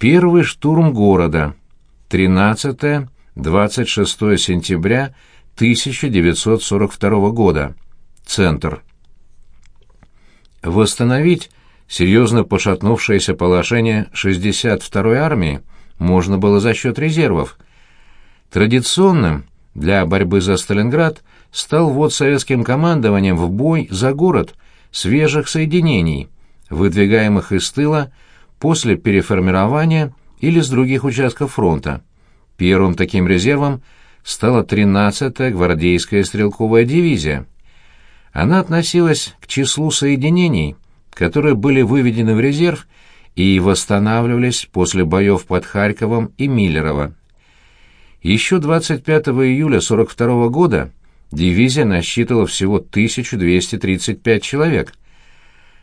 Первый штурм города. 13-26 сентября 1942 года. Центр. Восстановить серьезно пошатнувшееся положение 62-й армии можно было за счет резервов. Традиционным для борьбы за Сталинград стал ввод советским командованием в бой за город свежих соединений, выдвигаемых из тыла после переформирования или с других участков фронта. Первым таким резервом стала 13-я гвардейская стрелковая дивизия. Она относилась к числу соединений, которые были выведены в резерв и восстанавливались после боев под Харьковом и Миллерово. Еще 25 июля 42 года дивизия насчитывала всего 1235 человек.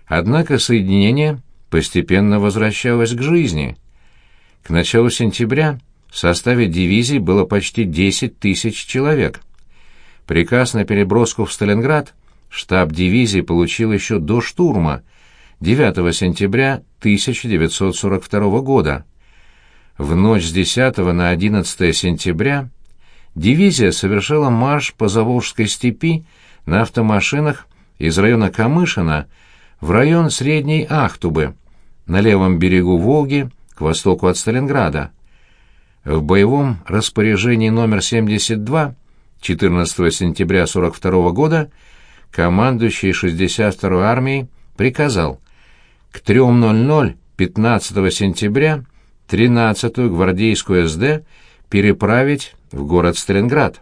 Однако соединение постепенно возвращалось к жизни. К началу сентября в составе дивизии было почти 10 тысяч человек. Приказ на переброску в Сталинград штаб дивизии получил еще до штурма, 9 сентября 1942 года. В ночь с 10 на 11 сентября дивизия совершила марш по Заволжской степи на автомашинах из района Камышина в район Средней Ахтубы, на левом берегу Волги, к востоку от Сталинграда. В боевом распоряжении номер 72 14 сентября 42 года командующий 62-й армией приказал к 3.00 15 сентября 13-ю гвардейскую СД переправить в город Сталинград.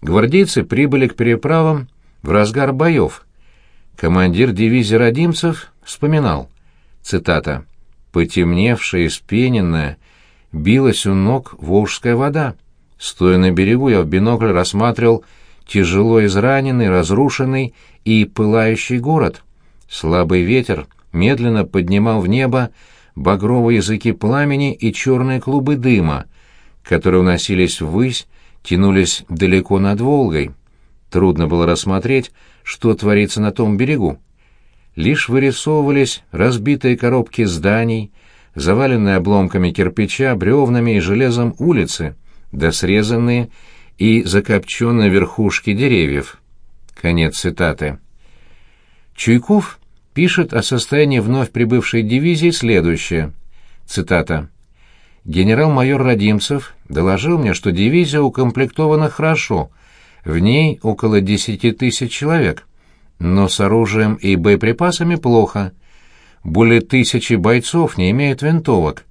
Гвардейцы прибыли к переправам в разгар боев. Командир дивизии родимцев вспоминал, цитата, «Потемневшая, испененная, билась у ног волжская вода. Стоя на берегу, я в бинокль рассматривал тяжело израненный, разрушенный и пылающий город. Слабый ветер медленно поднимал в небо багровые языки пламени и черные клубы дыма, которые уносились ввысь, тянулись далеко над Волгой. Трудно было рассмотреть, что творится на том берегу. Лишь вырисовывались разбитые коробки зданий, заваленные обломками кирпича, бревнами и железом улицы, да срезанные и закопченные верхушки деревьев. Конец цитаты. Чуйков пишет о состоянии вновь прибывшей дивизии следующее. Цитата. «Генерал-майор Родимцев доложил мне, что дивизия укомплектована хорошо, в ней около десяти тысяч человек, но с оружием и боеприпасами плохо. Более тысячи бойцов не имеют винтовок.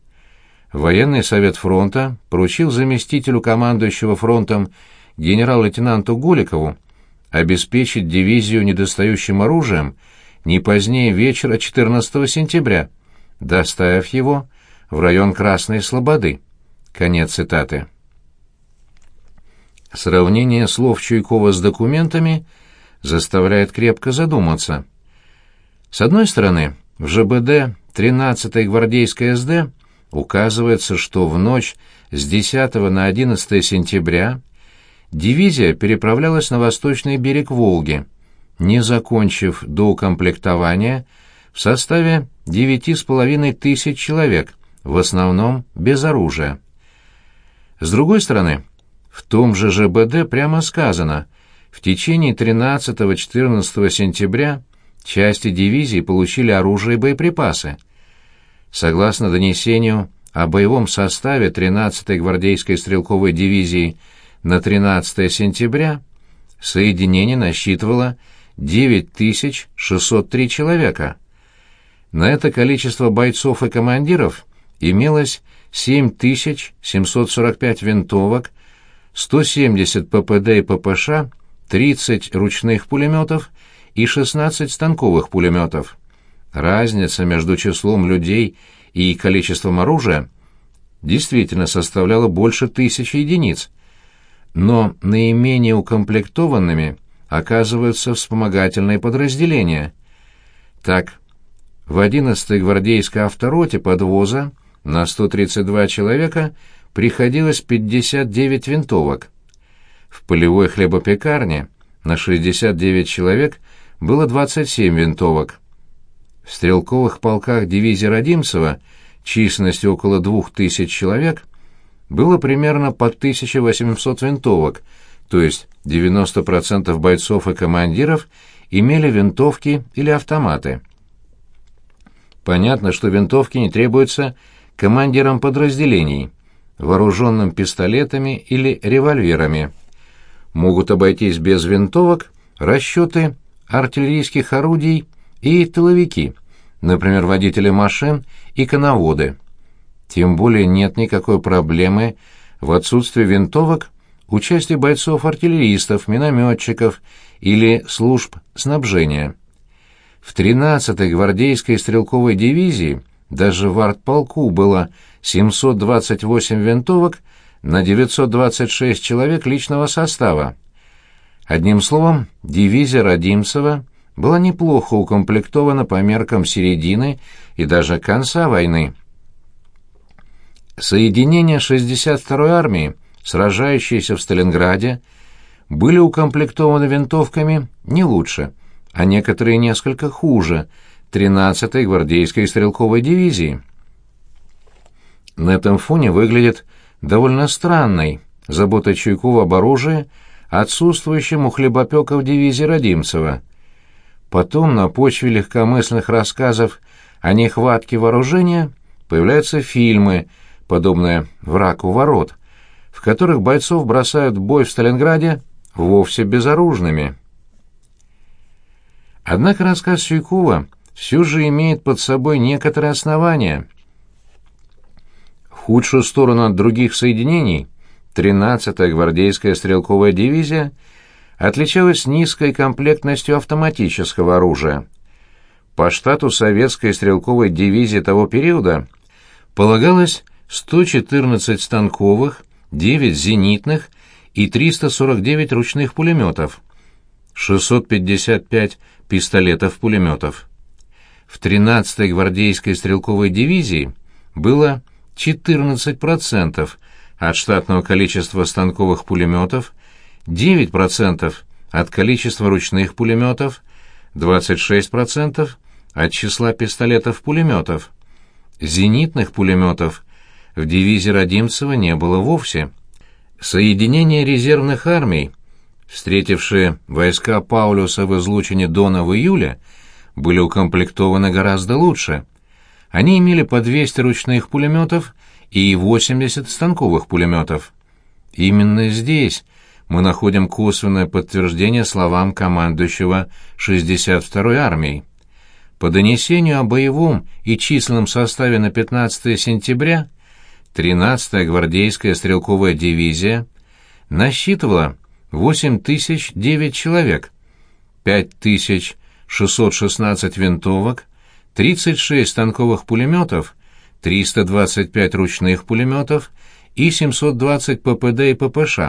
Военный совет фронта поручил заместителю командующего фронтом генерал-лейтенанту Голикову обеспечить дивизию недостающим оружием не позднее вечера 14 сентября, доставив его в район Красной Слободы. Конец цитаты. Сравнение слов Чуйкова с документами заставляет крепко задуматься. С одной стороны, в ЖБД 13-й гвардейской СД указывается, что в ночь с 10 на 11 сентября дивизия переправлялась на восточный берег Волги, не закончив доукомплектования в составе 9,5 тысяч человек, в основном без оружия. С другой стороны, в том же ЖБД прямо сказано, в течение 13-14 сентября части дивизии получили оружие и боеприпасы. Согласно донесению о боевом составе 13-й гвардейской стрелковой дивизии на 13 сентября, соединение насчитывало 9603 человека. На это количество бойцов и командиров имелось 7745 винтовок, 170 ППД и ППШ, 30 ручных пулеметов и 16 станковых пулеметов. Разница между числом людей и количеством оружия действительно составляла больше тысячи единиц, но наименее укомплектованными оказываются вспомогательные подразделения. Так, в 11-й гвардейской автороте подвоза на 132 человека приходилось 59 винтовок. В полевой хлебопекарне на 69 человек было 27 винтовок. В стрелковых полках дивизии Родимцева численностью около двух тысяч человек, было примерно по 1800 винтовок, то есть 90% бойцов и командиров имели винтовки или автоматы. Понятно, что винтовки не требуются командирам подразделений, вооруженным пистолетами или револьверами. Могут обойтись без винтовок расчеты артиллерийских орудий и тыловики, например, водители машин и коноводы. Тем более нет никакой проблемы в отсутствии винтовок участия бойцов-артиллеристов, минометчиков или служб снабжения. В 13-й гвардейской стрелковой дивизии даже в артполку было 728 винтовок на 926 человек личного состава. Одним словом, дивизия Родимцева была неплохо укомплектована по меркам середины и даже конца войны. Соединения 62-й армии, сражающиеся в Сталинграде, были укомплектованы винтовками не лучше, а некоторые несколько хуже 13-й гвардейской стрелковой дивизии. На этом фоне выглядит довольно странной забота Чуйкова об оружии, отсутствующем у хлебопеков дивизии Родимцева. Потом на почве легкомысленных рассказов о нехватке вооружения появляются фильмы, подобные «Враг у ворот», в которых бойцов бросают в бой в Сталинграде вовсе безоружными. Однако рассказ Чуйкова все же имеет под собой некоторые основания. Худшую сторону от других соединений 13-я гвардейская стрелковая дивизия отличалась низкой комплектностью автоматического оружия. По штату советской стрелковой дивизии того периода полагалось 114 станковых, 9 зенитных и 349 ручных пулеметов, 655 пистолетов-пулеметов. В 13-й гвардейской стрелковой дивизии было 14% от штатного количества станковых пулеметов, 9% от количества ручных пулеметов, 26% от числа пистолетов-пулеметов. Зенитных пулеметов в дивизии Родимцева не было вовсе. Соединения резервных армий, встретившие войска Паулюса в излучине Дона в июле, были укомплектованы гораздо лучше. Они имели по 200 ручных пулеметов и 80 станковых пулеметов. Именно здесь мы находим косвенное подтверждение словам командующего 62-й армией. По донесению о боевом и численном составе на 15 сентября 13-я гвардейская стрелковая дивизия насчитывала 8009 человек, 5616 винтовок, 36 станковых пулеметов, 325 ручных пулеметов и 720 ППД и ППШ.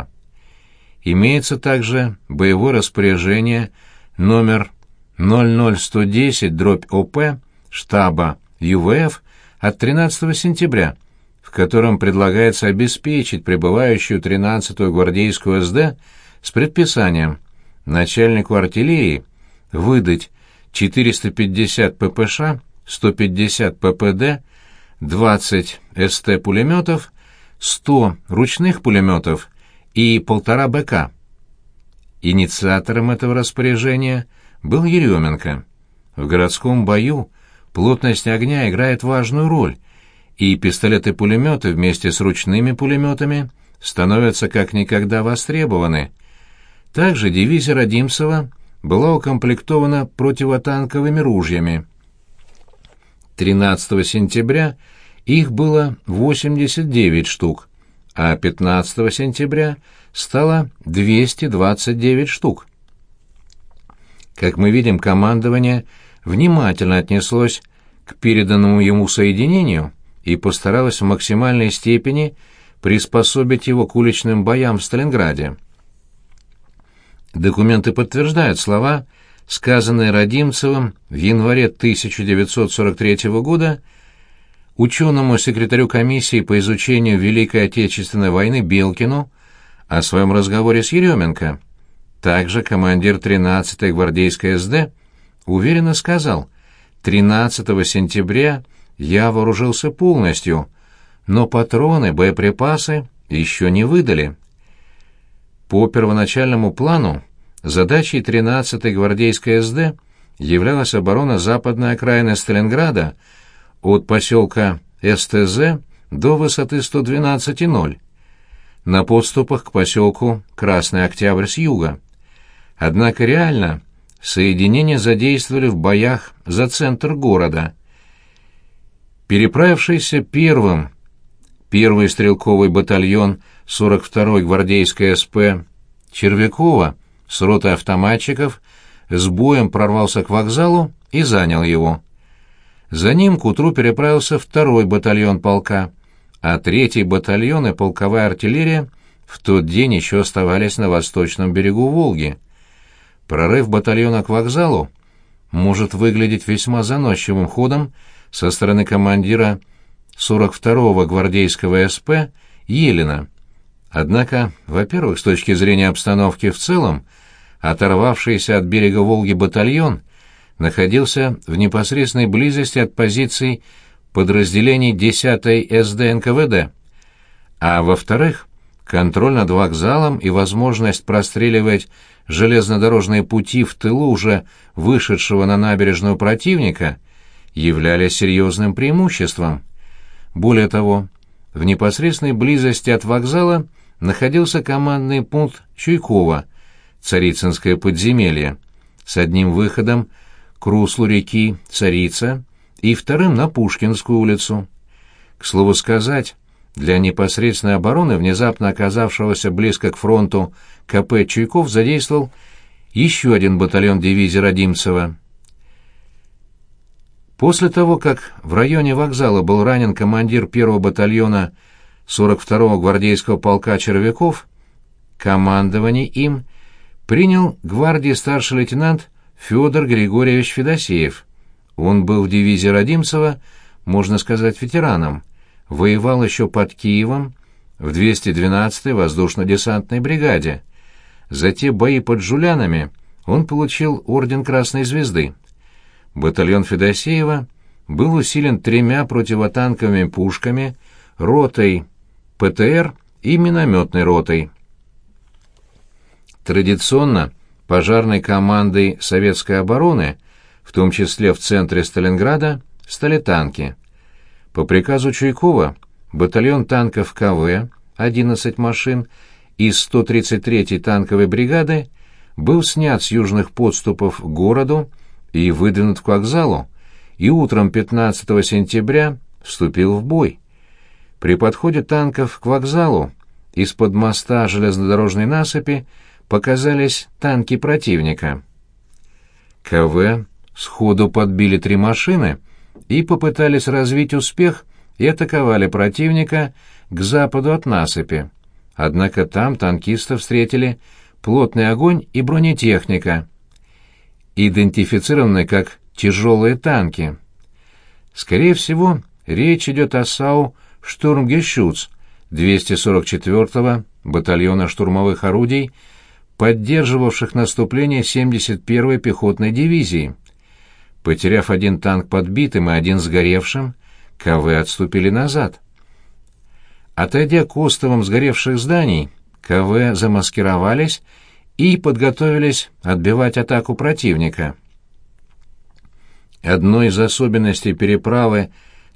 Имеется также боевое распоряжение номер 00110-ОП штаба ЮВФ от 13 сентября – в котором предлагается обеспечить прибывающую 13-ю гвардейскую СД с предписанием начальнику артиллерии выдать 450 ППШ, 150 ППД, 20 СТ-пулеметов, 100 ручных пулеметов и полтора БК. Инициатором этого распоряжения был Еременко. В городском бою плотность огня играет важную роль – и пистолеты-пулеметы вместе с ручными пулеметами становятся как никогда востребованы. Также дивизия Родимцева была укомплектована противотанковыми ружьями. 13 сентября их было 89 штук, а 15 сентября стало 229 штук. Как мы видим, командование внимательно отнеслось к переданному ему соединению и постаралась в максимальной степени приспособить его к уличным боям в Сталинграде. Документы подтверждают слова, сказанные Родимцевым в январе 1943 года ученому секретарю комиссии по изучению Великой Отечественной войны Белкину о своем разговоре с Еременко. Также командир 13-й гвардейской СД уверенно сказал, 13 сентября я вооружился полностью, но патроны, боеприпасы еще не выдали. По первоначальному плану задачей 13-й гвардейской СД являлась оборона западной окраины Сталинграда от поселка СТЗ до высоты 112,0 на подступах к поселку Красный Октябрь с юга. Однако реально соединения задействовали в боях за центр города. Переправившийся первым первый стрелковый батальон 42-й гвардейской СП Червякова с ротой автоматчиков с боем прорвался к вокзалу и занял его. За ним к утру переправился второй батальон полка, а третий батальон и полковая артиллерия в тот день еще оставались на восточном берегу Волги. Прорыв батальона к вокзалу может выглядеть весьма заносчивым ходом со стороны командира 42-го гвардейского СП Елена. Однако, во-первых, с точки зрения обстановки в целом, оторвавшийся от берега Волги батальон находился в непосредственной близости от позиций подразделений 10-й СД НКВД, а во-вторых, контроль над вокзалом и возможность простреливать железнодорожные пути в тылу уже вышедшего на набережную противника являлись серьезным преимуществом. Более того, в непосредственной близости от вокзала находился командный пункт Чуйкова, Царицынское подземелье, с одним выходом к руслу реки Царица и вторым на Пушкинскую улицу. К слову сказать, для непосредственной обороны внезапно оказавшегося близко к фронту КП Чуйков задействовал еще один батальон дивизии Родимцева. После того, как в районе вокзала был ранен командир первого батальона 42-го гвардейского полка Червяков, командование им принял гвардии старший лейтенант Федор Григорьевич Федосеев. Он был в дивизии Родимцева, можно сказать, ветераном, воевал еще под Киевом в 212-й воздушно-десантной бригаде. За те бои под Жулянами он получил орден Красной Звезды батальон Федосеева был усилен тремя противотанковыми пушками, ротой ПТР и минометной ротой. Традиционно пожарной командой советской обороны, в том числе в центре Сталинграда, стали танки. По приказу Чуйкова батальон танков КВ, 11 машин, из 133-й танковой бригады был снят с южных подступов к городу и выдвинут к вокзалу, и утром 15 сентября вступил в бой. При подходе танков к вокзалу из-под моста железнодорожной насыпи показались танки противника. КВ сходу подбили три машины и попытались развить успех и атаковали противника к западу от насыпи. Однако там танкистов встретили плотный огонь и бронетехника — идентифицированы как тяжелые танки. Скорее всего, речь идет о САУ «Штурмгешюц» 244-го батальона штурмовых орудий, поддерживавших наступление 71-й пехотной дивизии. Потеряв один танк подбитым и один сгоревшим, КВ отступили назад. Отойдя к островам сгоревших зданий, КВ замаскировались и подготовились отбивать атаку противника. Одной из особенностей переправы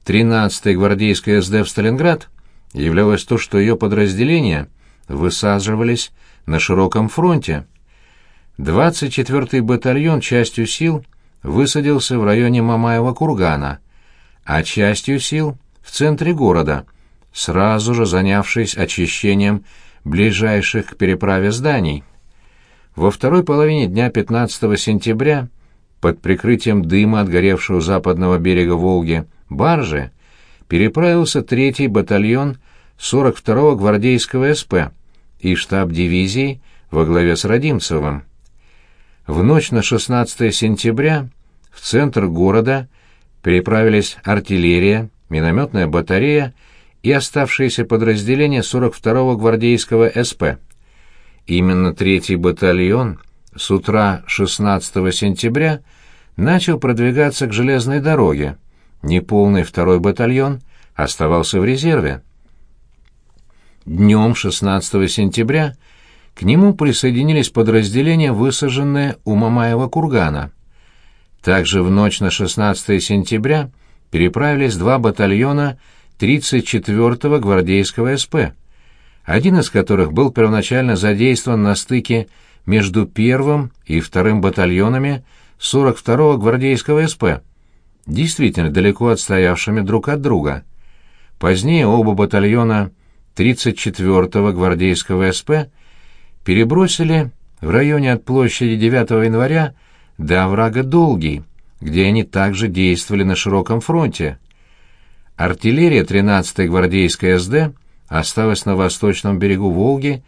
13-й гвардейской СД в Сталинград являлось то, что ее подразделения высаживались на широком фронте. 24-й батальон частью сил высадился в районе Мамаева-Кургана, а частью сил в центре города, сразу же занявшись очищением ближайших к переправе зданий. Во второй половине дня 15 сентября под прикрытием дыма от горевшего западного берега Волги баржи переправился третий батальон 42-го гвардейского СП и штаб дивизии во главе с Родимцевым. В ночь на 16 сентября в центр города переправились артиллерия, минометная батарея и оставшиеся подразделения 42-го гвардейского СП. Именно третий батальон с утра 16 сентября начал продвигаться к железной дороге, неполный второй батальон оставался в резерве. Днем 16 сентября к нему присоединились подразделения, высаженные у Мамаева кургана. Также в ночь на 16 сентября переправились два батальона 34-го гвардейского СП, один из которых был первоначально задействован на стыке между первым и вторым батальонами 42-го гвардейского СП, действительно далеко отстоявшими друг от друга. Позднее оба батальона 34-го гвардейского СП перебросили в районе от площади 9 января до оврага Долгий, где они также действовали на широком фронте. Артиллерия 13-й гвардейской СД осталась на восточном берегу Волги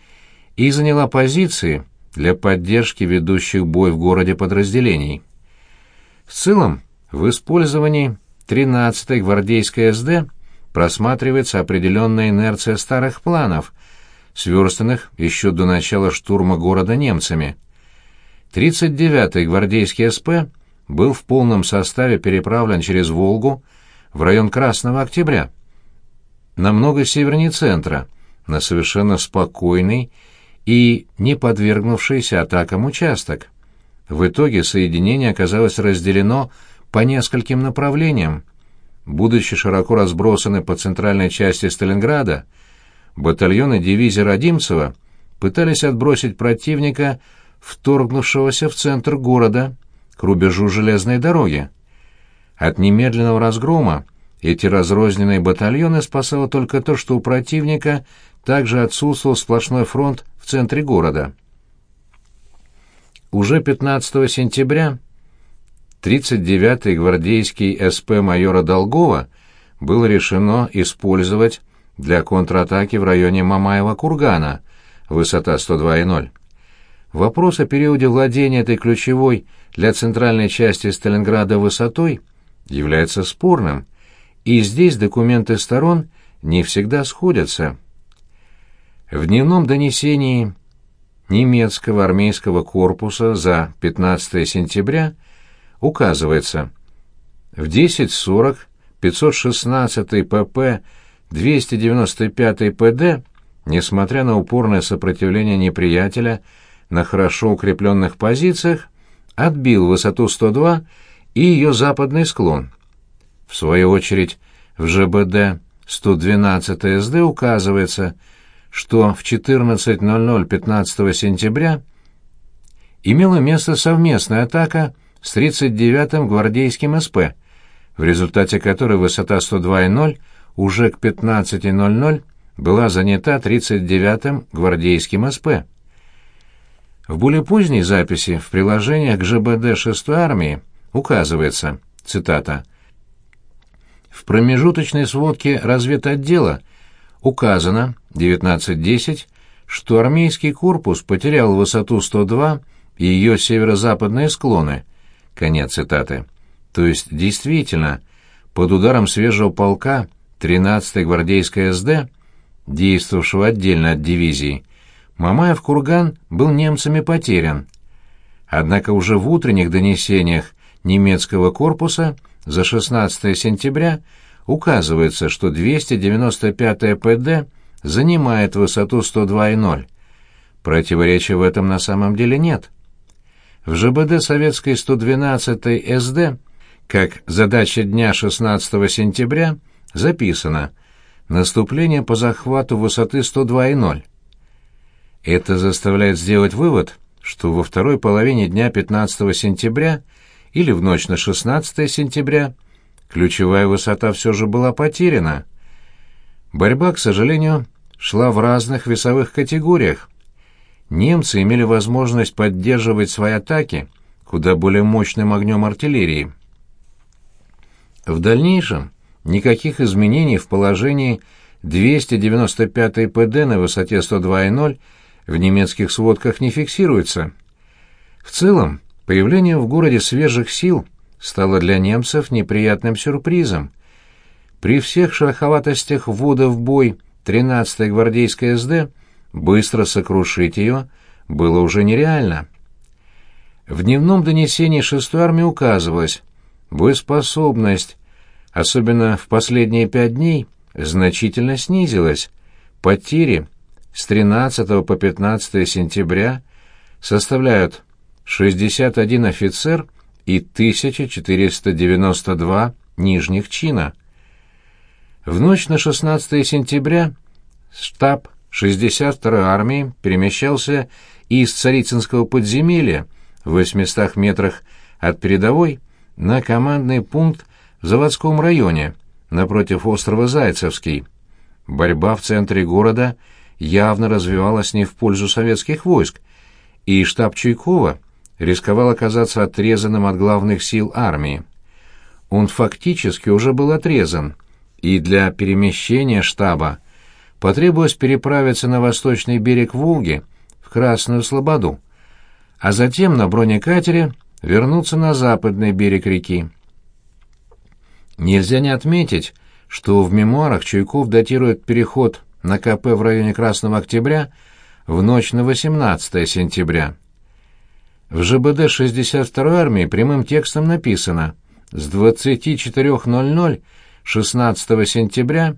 и заняла позиции для поддержки ведущих бой в городе подразделений. В целом, в использовании 13-й гвардейской СД просматривается определенная инерция старых планов, сверстанных еще до начала штурма города немцами. 39-й гвардейский СП был в полном составе переправлен через Волгу в район Красного Октября, намного севернее центра, на совершенно спокойный и не подвергнувшийся атакам участок. В итоге соединение оказалось разделено по нескольким направлениям, Будучи широко разбросаны по центральной части Сталинграда, батальоны дивизии Родимцева пытались отбросить противника, вторгнувшегося в центр города, к рубежу железной дороги. От немедленного разгрома эти разрозненные батальоны спасало только то, что у противника также отсутствовал сплошной фронт в центре города. Уже 15 сентября 39-й гвардейский СП майора Долгова было решено использовать для контратаки в районе Мамаева-Кургана, высота 102,0. Вопрос о периоде владения этой ключевой для центральной части Сталинграда высотой является спорным, и здесь документы сторон не всегда сходятся. В дневном донесении немецкого армейского корпуса за 15 сентября указывается в 10.40 516 ПП 295 ПД, несмотря на упорное сопротивление неприятеля на хорошо укрепленных позициях, отбил высоту 102 и ее западный склон. В свою очередь, в ЖБД 112 СД указывается, что в 14.00 15 сентября имела место совместная атака с 39-м гвардейским СП, в результате которой высота 102,0 уже к 15.00 была занята 39-м гвардейским СП. В более поздней записи в приложениях к ЖБД 6-й армии указывается, цитата, «В промежуточной сводке разведотдела указано 19.10, что армейский корпус потерял высоту 102 и ее северо-западные склоны – Конец цитаты. То есть, действительно, под ударом свежего полка 13-й гвардейской СД, действовавшего отдельно от дивизии, Мамаев курган был немцами потерян. Однако уже в утренних донесениях немецкого корпуса за 16 сентября указывается, что 295-я ПД занимает высоту 102,0. Противоречия в этом на самом деле нет. В ЖБД советской 112 СД, как задача дня 16 сентября, записано «Наступление по захвату высоты 102,0». Это заставляет сделать вывод, что во второй половине дня 15 сентября или в ночь на 16 сентября ключевая высота все же была потеряна. Борьба, к сожалению, шла в разных весовых категориях немцы имели возможность поддерживать свои атаки куда более мощным огнем артиллерии. В дальнейшем никаких изменений в положении 295-й ПД на высоте 102,0 в немецких сводках не фиксируется. В целом, появление в городе свежих сил стало для немцев неприятным сюрпризом. При всех шероховатостях ввода в бой 13-й гвардейской СД Быстро сокрушить ее было уже нереально. В дневном донесении шестой армии указывалось, боеспособность особенно в последние пять дней, значительно снизилась. Потери с 13 по 15 сентября составляют 61 офицер и 1492 нижних чина. В ночь на 16 сентября штаб 62-й армии перемещался из Царицынского подземелья в 800 метрах от передовой на командный пункт в заводском районе, напротив острова Зайцевский. Борьба в центре города явно развивалась не в пользу советских войск, и штаб Чуйкова рисковал оказаться отрезанным от главных сил армии. Он фактически уже был отрезан, и для перемещения штаба потребовалось переправиться на восточный берег Волги, в Красную Слободу, а затем на бронекатере вернуться на западный берег реки. Нельзя не отметить, что в мемуарах Чуйков датирует переход на КП в районе Красного Октября в ночь на 18 сентября. В ЖБД 62-й армии прямым текстом написано «С 24.00 16 сентября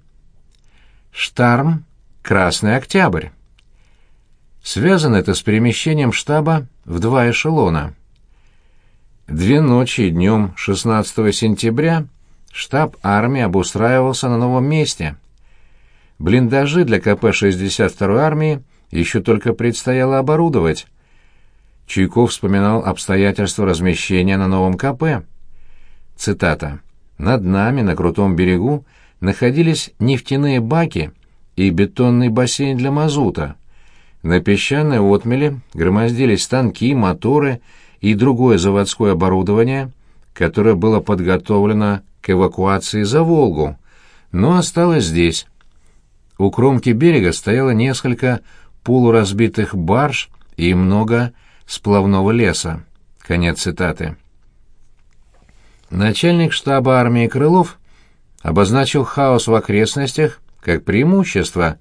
Штарм Красный Октябрь». Связано это с перемещением штаба в два эшелона. Две ночи и днем 16 сентября штаб армии обустраивался на новом месте. Блиндажи для КП 62-й армии еще только предстояло оборудовать. Чуйков вспоминал обстоятельства размещения на новом КП. Цитата. «Над нами, на крутом берегу, находились нефтяные баки и бетонный бассейн для мазута. На песчаной отмеле громоздились станки, моторы и другое заводское оборудование, которое было подготовлено к эвакуации за Волгу, но осталось здесь. У кромки берега стояло несколько полуразбитых барж и много сплавного леса. Конец цитаты. Начальник штаба армии Крылов обозначил хаос в окрестностях как преимущество.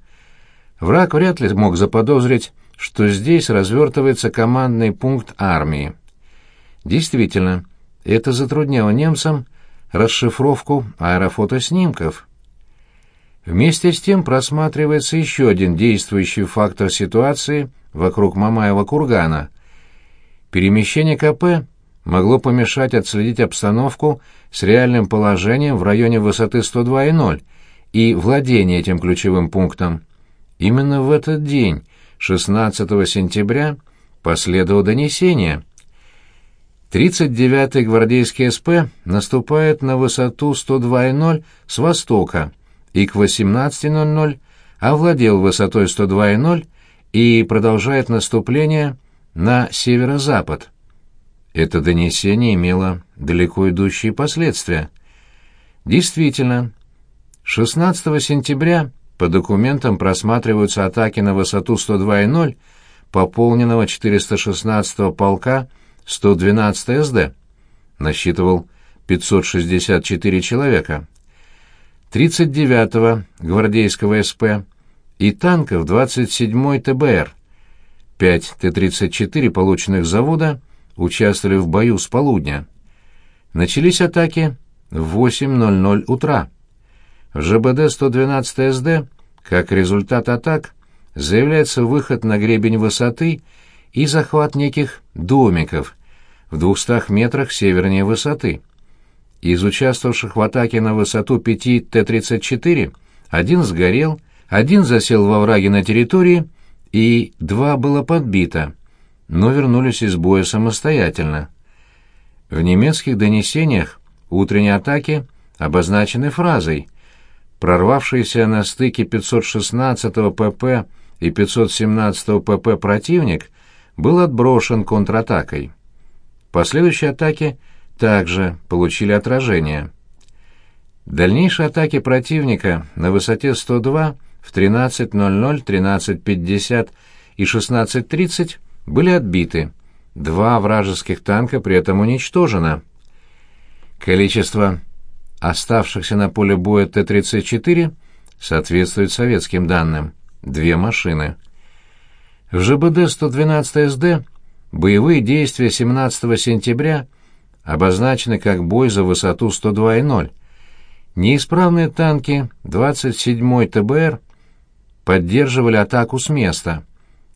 Враг вряд ли мог заподозрить, что здесь развертывается командный пункт армии. Действительно, это затрудняло немцам расшифровку аэрофотоснимков. Вместе с тем просматривается еще один действующий фактор ситуации вокруг Мамаева кургана. Перемещение КП могло помешать отследить обстановку с реальным положением в районе высоты 102,0 и владение этим ключевым пунктом. Именно в этот день, 16 сентября, последовало донесение. 39-й гвардейский СП наступает на высоту 102,0 с востока и к 18.00 овладел высотой 102,0 и продолжает наступление на северо-запад. Это донесение имело далеко идущие последствия. Действительно, 16 сентября по документам просматриваются атаки на высоту 102,0 пополненного 416-го полка 112 СД. Насчитывал 564 человека. 39-го гвардейского СП и танков 27-й ТБР. 5 Т-34 полученных с завода участвовали в бою с полудня. Начались атаки в 8.00 утра. В ЖБД 112 СД, как результат атак, заявляется выход на гребень высоты и захват неких домиков в 200 метрах севернее высоты. Из участвовавших в атаке на высоту 5 Т-34 один сгорел, один засел во враге на территории, и два было подбито, но вернулись из боя самостоятельно. В немецких донесениях утренние атаки обозначены фразой «Прорвавшийся на стыке 516-го ПП и 517-го ПП противник был отброшен контратакой». Последующие атаки также получили отражение. Дальнейшие атаки противника на высоте 102 в 13.00, 13.50 и 16.30 были отбиты. Два вражеских танка при этом уничтожено. Количество оставшихся на поле боя Т-34 соответствует советским данным. Две машины. В ЖБД 112 СД боевые действия 17 сентября обозначены как бой за высоту 102,0. Неисправные танки 27-й ТБР поддерживали атаку с места.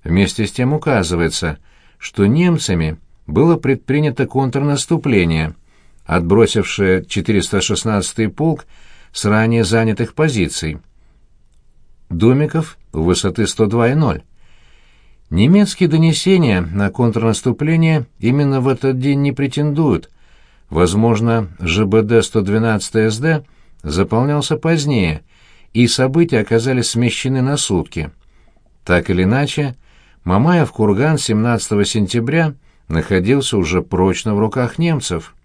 Вместе с тем указывается, что немцами было предпринято контрнаступление, отбросившее 416-й полк с ранее занятых позиций. Домиков высоты 102,0. Немецкие донесения на контрнаступление именно в этот день не претендуют. Возможно, ЖБД-112 СД заполнялся позднее, и события оказались смещены на сутки. Так или иначе, Мамаев курган 17 сентября находился уже прочно в руках немцев.